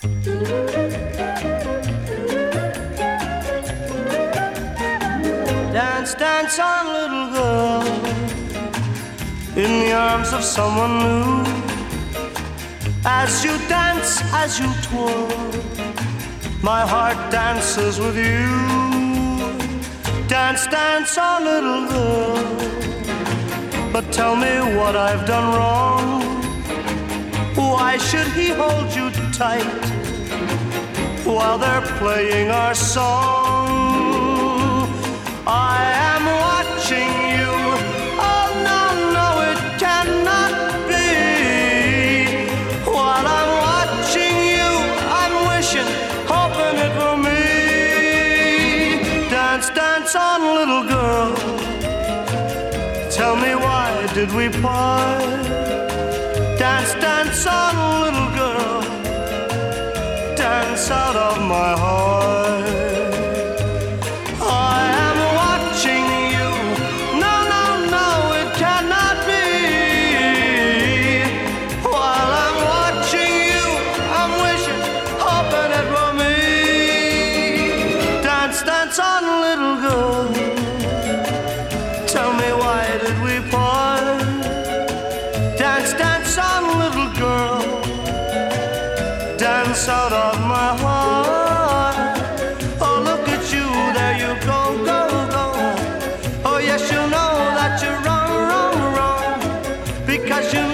Dance, dance on, little girl, in the arms of someone new. As you dance, as you twirl, my heart dances with you. Dance, dance on, little girl, but tell me what I've done wrong. Why should he hold you tight while they're playing our song? I am watching you. Oh, no, no, it cannot be. While I'm watching you, I'm wishing, hoping it were me. Dance, dance on, little girl. Tell me why did we part? Dance, dance on, little girl. Dance out of my heart. Dance out of my heart. Oh, look at you, there you go, go, go. Oh, yes, you know that you're wrong, wrong, wrong. Because you